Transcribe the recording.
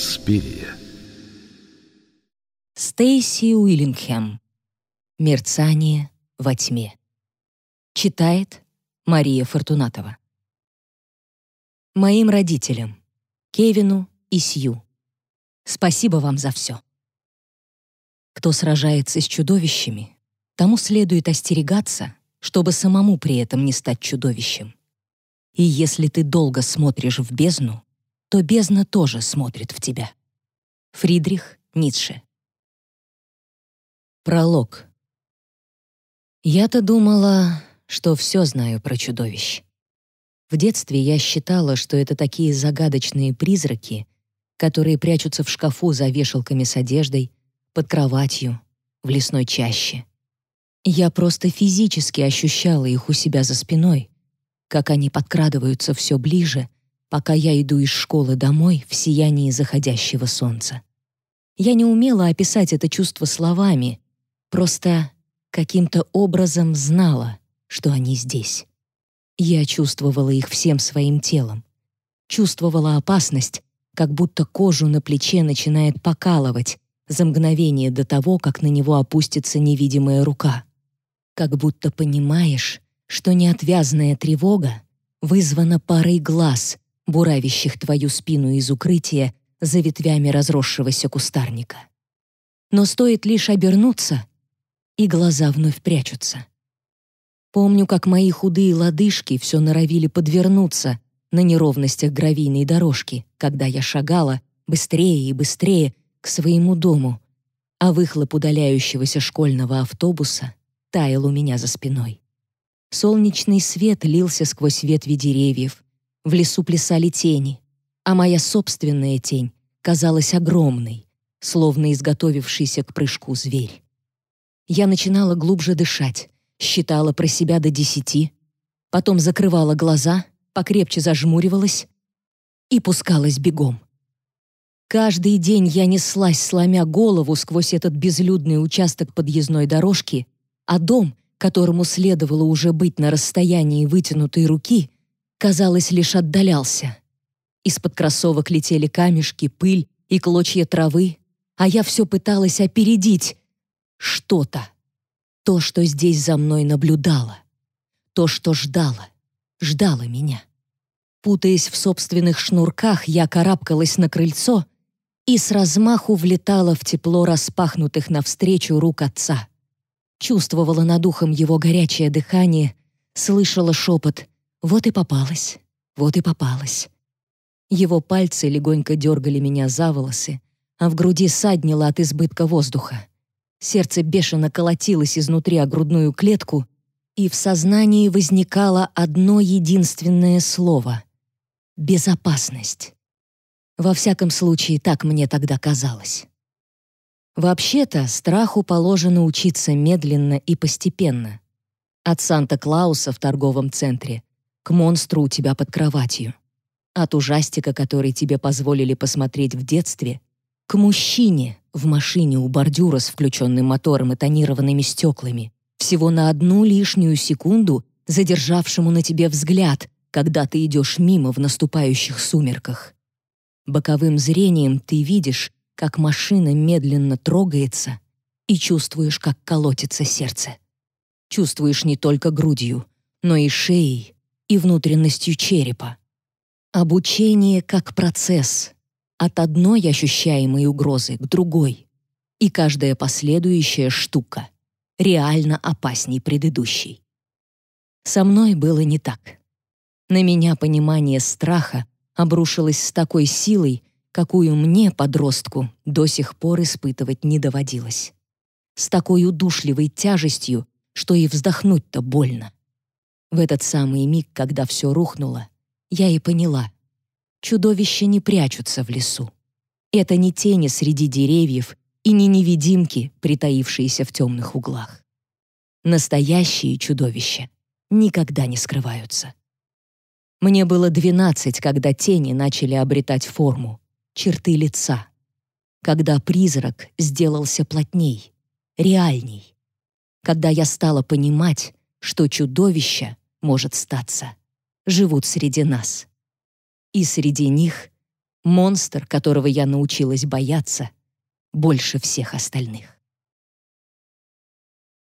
Инспирия. Стейси Уиллингхэм. Мерцание во тьме. Читает Мария Фортунатова. Моим родителям, Кевину и Сью. Спасибо вам за все. Кто сражается с чудовищами, тому следует остерегаться, чтобы самому при этом не стать чудовищем. И если ты долго смотришь в бездну, то бездна тоже смотрит в тебя. Фридрих Ницше. Пролог. Я-то думала, что все знаю про чудовищ. В детстве я считала, что это такие загадочные призраки, которые прячутся в шкафу за вешалками с одеждой, под кроватью, в лесной чаще. Я просто физически ощущала их у себя за спиной, как они подкрадываются все ближе, пока я иду из школы домой в сиянии заходящего солнца. Я не умела описать это чувство словами, просто каким-то образом знала, что они здесь. Я чувствовала их всем своим телом. Чувствовала опасность, как будто кожу на плече начинает покалывать за мгновение до того, как на него опустится невидимая рука. Как будто понимаешь, что неотвязная тревога вызвана парой глаз, буравящих твою спину из укрытия за ветвями разросшегося кустарника. Но стоит лишь обернуться, и глаза вновь прячутся. Помню, как мои худые лодыжки все норовили подвернуться на неровностях гравийной дорожки, когда я шагала быстрее и быстрее к своему дому, а выхлоп удаляющегося школьного автобуса таял у меня за спиной. Солнечный свет лился сквозь ветви деревьев, в лесу плясали тени, а моя собственная тень казалась огромной, словно изготовившийся к прыжку зверь. Я начинала глубже дышать, считала про себя до десяти, потом закрывала глаза, покрепче зажмуривалась и пускалась бегом. Каждый день я неслась, сломя голову сквозь этот безлюдный участок подъездной дорожки, а дом, которому следовало уже быть на расстоянии вытянутой руки, казалось, лишь отдалялся. Из-под кроссовок летели камешки, пыль и клочья травы, а я все пыталась опередить что-то. То, что здесь за мной наблюдало. То, что ждало. Ждало меня. Путаясь в собственных шнурках, я карабкалась на крыльцо и с размаху влетала в тепло распахнутых навстречу рук отца чувствовала над ухом его горячее дыхание, слышала шепот «Вот и попалась, вот и попалась». Его пальцы легонько дергали меня за волосы, а в груди саднило от избытка воздуха. Сердце бешено колотилось изнутри о грудную клетку, и в сознании возникало одно единственное слово — безопасность. Во всяком случае, так мне тогда казалось. Вообще-то, страху положено учиться медленно и постепенно. От Санта-Клауса в торговом центре к монстру у тебя под кроватью. От ужастика, который тебе позволили посмотреть в детстве, к мужчине в машине у бордюра с включенным мотором и тонированными стеклами, всего на одну лишнюю секунду задержавшему на тебе взгляд, когда ты идешь мимо в наступающих сумерках. Боковым зрением ты видишь, как машина медленно трогается, и чувствуешь, как колотится сердце. Чувствуешь не только грудью, но и шеей, и внутренностью черепа. Обучение как процесс, от одной ощущаемой угрозы к другой, и каждая последующая штука реально опасней предыдущей. Со мной было не так. На меня понимание страха обрушилось с такой силой, какую мне, подростку, до сих пор испытывать не доводилось. С такой удушливой тяжестью, что и вздохнуть-то больно. В этот самый миг, когда все рухнуло, я и поняла. Чудовища не прячутся в лесу. Это не тени среди деревьев и не невидимки, притаившиеся в темных углах. Настоящие чудовища никогда не скрываются. Мне было двенадцать, когда тени начали обретать форму, черты лица, когда призрак сделался плотней, реальней, когда я стала понимать, что чудовища, может статься, живут среди нас. И среди них Монстр, которого я научилась бояться больше всех остальных.